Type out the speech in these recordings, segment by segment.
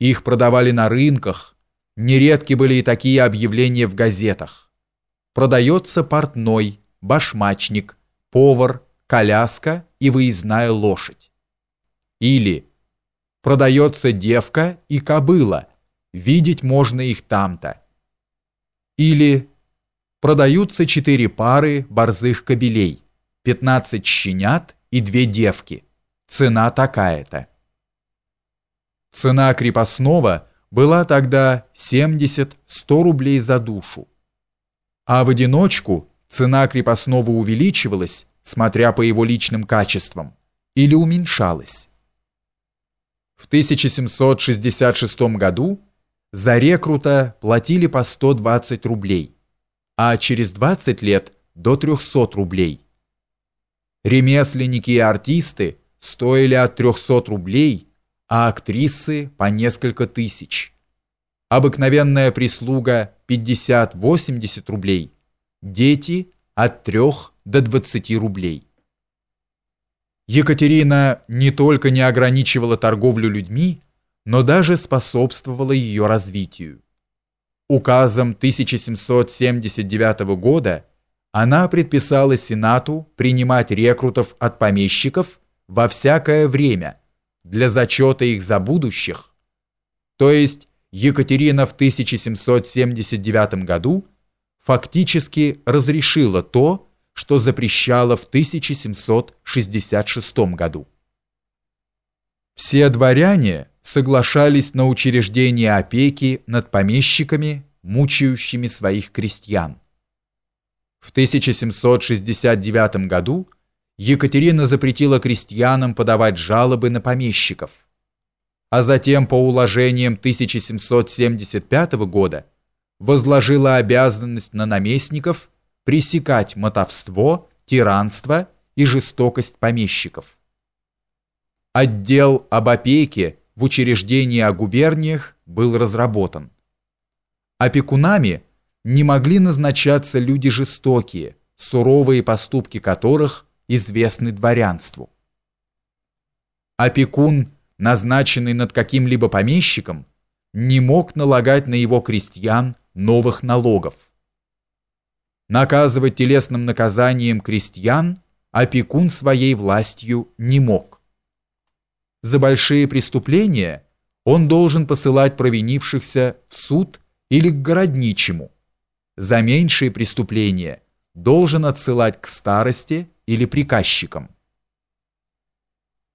Их продавали на рынках, нередки были и такие объявления в газетах. Продается портной, башмачник, повар, коляска и выездная лошадь. Или продается девка и кобыла, видеть можно их там-то. Или продаются четыре пары борзых кобелей, 15 щенят и две девки. Цена такая-то. Цена крепостного была тогда 70-100 рублей за душу. А в одиночку цена крепостного увеличивалась, смотря по его личным качествам, или уменьшалась. В 1766 году за рекрута платили по 120 рублей, а через 20 лет до 300 рублей. Ремесленники и артисты стоили от 300 рублей, а актрисы по несколько тысяч. Обыкновенная прислуга 50-80 рублей, дети от 3 до 20 рублей. Екатерина не только не ограничивала торговлю людьми, но даже способствовала ее развитию. Указом 1779 года она предписала Сенату принимать рекрутов от помещиков во всякое время для зачета их за будущих, то есть Екатерина в 1779 году фактически разрешила то, что запрещала в 1766 году. Все дворяне соглашались на учреждение опеки над помещиками, мучающими своих крестьян. В 1769 году Екатерина запретила крестьянам подавать жалобы на помещиков, а затем по уложениям 1775 года возложила обязанность на наместников пресекать мотовство, тиранство и жестокость помещиков. Отдел об опеке в учреждении о губерниях был разработан. Опекунами не могли назначаться люди жестокие, суровые поступки которых известны дворянству. Опекун, назначенный над каким-либо помещиком, не мог налагать на его крестьян новых налогов. Наказывать телесным наказанием крестьян опекун своей властью не мог. За большие преступления он должен посылать провинившихся в суд или к городничему. За меньшие преступления должен отсылать к старости или приказчикам.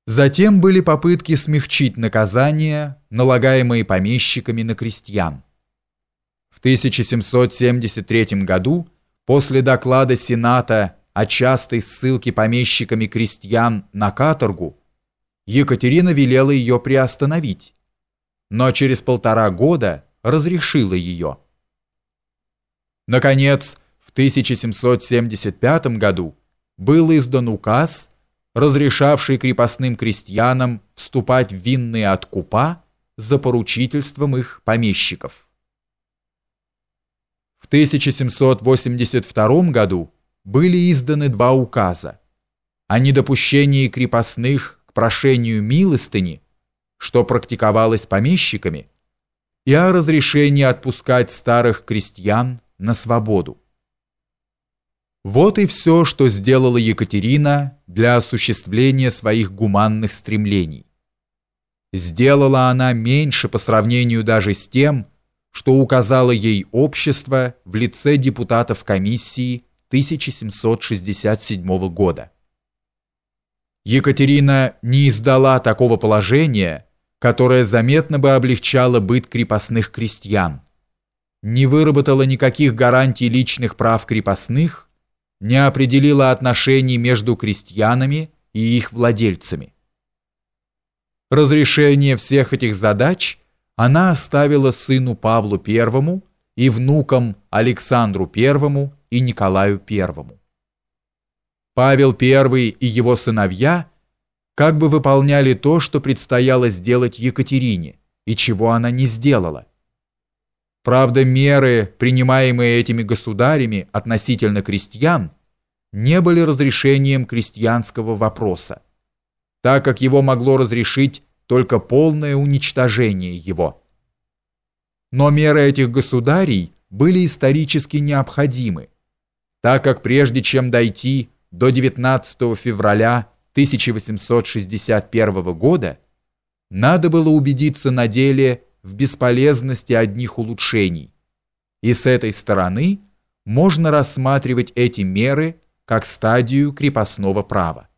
Затем были попытки смягчить наказания, налагаемые помещиками на крестьян. В 1773 году, после доклада Сената о частой ссылке помещиками крестьян на каторгу, Екатерина велела ее приостановить, но через полтора года разрешила ее. Наконец, в 1775 году был издан указ, разрешавший крепостным крестьянам вступать в винные откупа за поручительством их помещиков. В 1782 году были изданы два указа о недопущении крепостных к прошению милостыни, что практиковалось помещиками, и о разрешении отпускать старых крестьян на свободу. Вот и все, что сделала Екатерина для осуществления своих гуманных стремлений. Сделала она меньше по сравнению даже с тем, что указало ей общество в лице депутатов комиссии 1767 года. Екатерина не издала такого положения, которое заметно бы облегчало быт крепостных крестьян, не выработала никаких гарантий личных прав крепостных, не определила отношений между крестьянами и их владельцами. Разрешение всех этих задач она оставила сыну Павлу I и внукам Александру I и Николаю I. Павел I и его сыновья как бы выполняли то, что предстояло сделать Екатерине, и чего она не сделала. Правда, меры, принимаемые этими государями относительно крестьян, не были разрешением крестьянского вопроса, так как его могло разрешить только полное уничтожение его. Но меры этих государей были исторически необходимы, так как прежде чем дойти до 19 февраля 1861 года, надо было убедиться на деле в бесполезности одних улучшений, и с этой стороны можно рассматривать эти меры как стадию крепостного права.